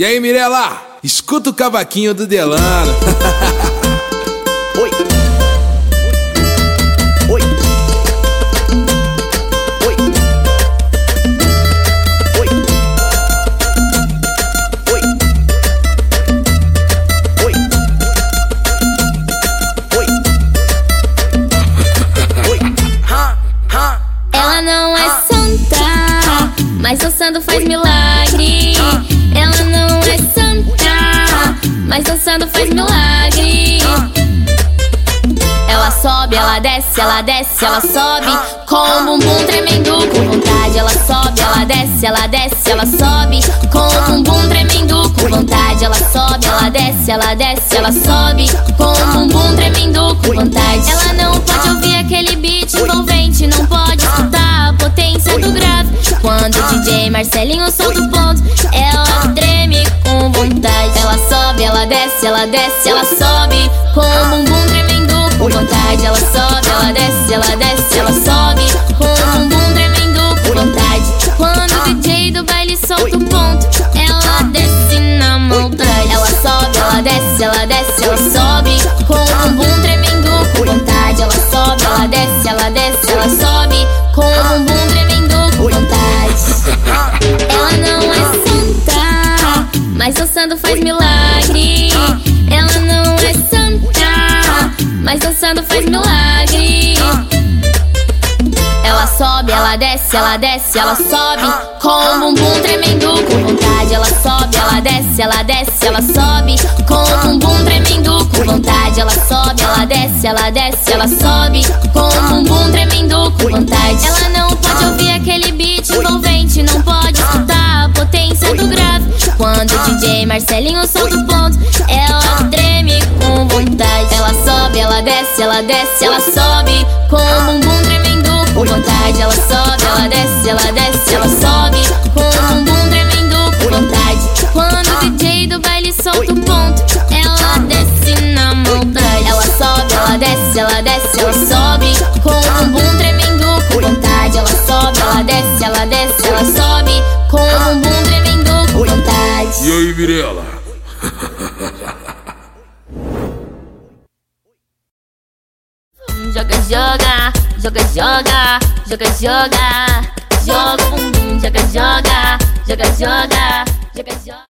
E aí, Mirela? Escuta o cavaquinho do Delano. Oi. Oi. Oi. Oi. Oi. Oi. Oi. Oi. Ha, ha. Ela não é santa, mas dançando faz milagre. Mas dançando faz milagre. Ela sobe, ela desce, ela desce, ela sobe. Com o bumbum tremendo com vontade. Ela sobe, ela desce, ela desce, ela sobe. Com o bumbum tremendo com vontade. Ela sobe, ela desce, ela desce, ela sobe. Com o bumbum tremendo com vontade. Ela não pode ouvir aquele beat envolvente, não pode escutar a potência do grave. Quando o DJ Marcelinho solta o ponto, ela treme com vontade. Desce, ela desce, ela sobe com o bumbum tremendo com vontade. Ela sobe, ela desce, ela desce, ela sobe com o bumbum tremendo com vontade. Quando o DJ do baile solta o ponto, ela desce na maldade. Ela sobe, ela desce, ela desce, ela sobe com o bumbum tremendo com vontade. Ela sobe, ela desce, ela desce, ela sobe com o bumbum tremendo com vontade. Ela não é santa, mas dançando faz milagre. Ela não é santa, mas dançando faz milagre. Ela sobe, ela desce, ela desce, ela sobe com o bumbum tremendo com vontade. Ela sobe, ela desce, ela desce, ela sobe com o bumbum tremendo com vontade. Ela sobe, ela desce, ela desce, ela sobe com o bumbum tremendo com vontade. Ela não Marcelinho solta o ponto, ela treme com vontade. Ela sobe, ela desce, ela desce, ela sobe com o bumbum aí, Mirela? Joga, joga, joga, joga, joga, joga, joga, joga, joga, joga, joga, joga.